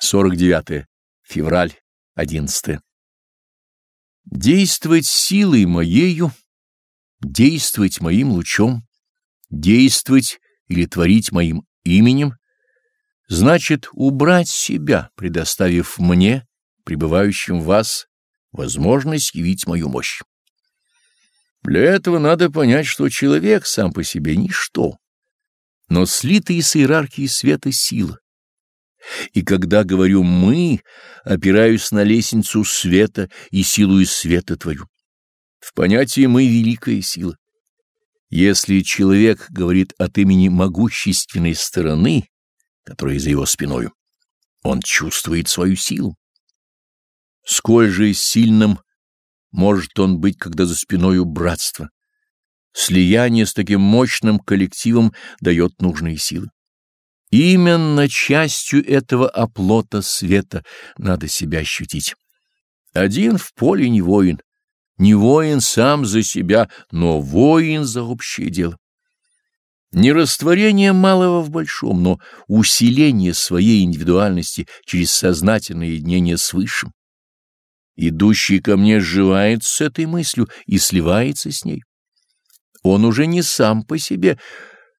49 февраль 11 Действовать силой моею, действовать моим лучом, действовать или творить моим именем, значит убрать себя, предоставив мне, пребывающим в вас, возможность явить мою мощь. Для этого надо понять, что человек сам по себе ничто, но слитый с иерархией света сила. И когда говорю «мы», опираюсь на лестницу света и силу из света творю. В понятии «мы» — великая сила. Если человек говорит от имени могущественной стороны, которая за его спиною, он чувствует свою силу. Сколь же сильным может он быть, когда за спиною братство. Слияние с таким мощным коллективом дает нужные силы. Именно частью этого оплота света надо себя ощутить. Один в поле не воин, не воин сам за себя, но воин за общее дело. Не растворение малого в большом, но усиление своей индивидуальности через сознательное единение с Высшим. Идущий ко мне сживается с этой мыслью и сливается с ней. Он уже не сам по себе,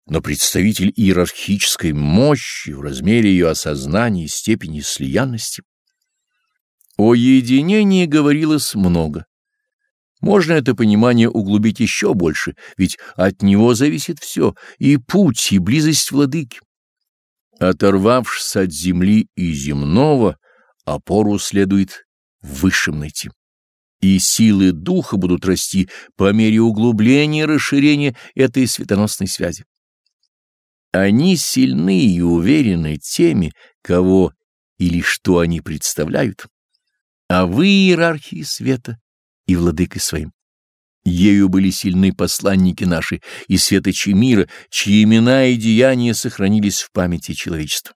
но представитель иерархической мощи в размере ее осознания и степени слиянности. О единении говорилось много. Можно это понимание углубить еще больше, ведь от него зависит все, и путь, и близость владыки. Оторвавшись от земли и земного, опору следует высшим найти. И силы духа будут расти по мере углубления и расширения этой светоносной связи. Они сильны и уверены теми, кого или что они представляют, а вы иерархии света и владыкой своим. Ею были сильны посланники наши и светочи мира, чьи имена и деяния сохранились в памяти человечества.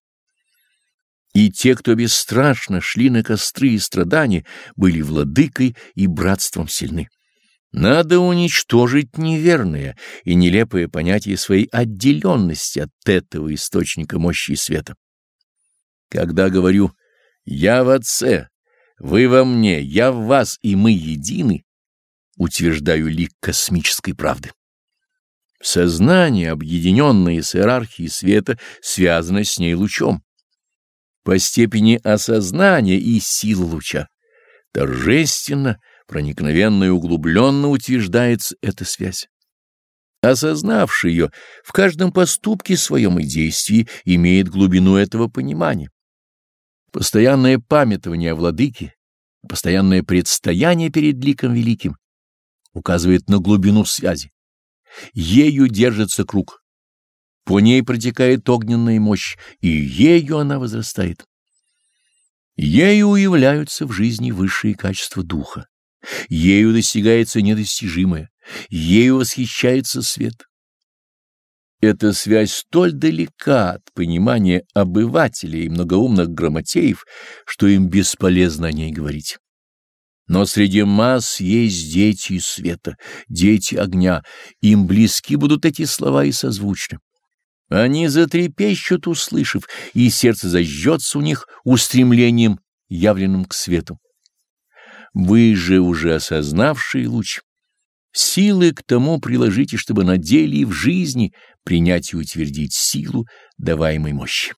И те, кто бесстрашно шли на костры и страдания, были владыкой и братством сильны. Надо уничтожить неверное и нелепое понятие своей отделенности от этого источника мощи и света. Когда говорю «я в Отце», «вы во мне», «я в вас» и «мы едины», утверждаю лик космической правды. Сознание, объединенное с иерархией света, связано с ней лучом. По степени осознания и сил луча. Торжественно — проникновенно и углубленно утверждается эта связь. Осознавший ее в каждом поступке своем и действии имеет глубину этого понимания. Постоянное памятование о владыке, постоянное предстояние перед ликом великим указывает на глубину связи. Ею держится круг. По ней протекает огненная мощь, и ею она возрастает. Ею уявляются в жизни высшие качества духа. Ею достигается недостижимое, ею восхищается свет. Эта связь столь далека от понимания обывателей и многоумных грамотеев, что им бесполезно о ней говорить. Но среди масс есть дети света, дети огня, им близки будут эти слова и созвучны. Они затрепещут, услышав, и сердце зажжется у них устремлением, явленным к свету. Вы же уже осознавший луч. Силы к тому приложите, чтобы на деле и в жизни принять и утвердить силу даваемой мощи.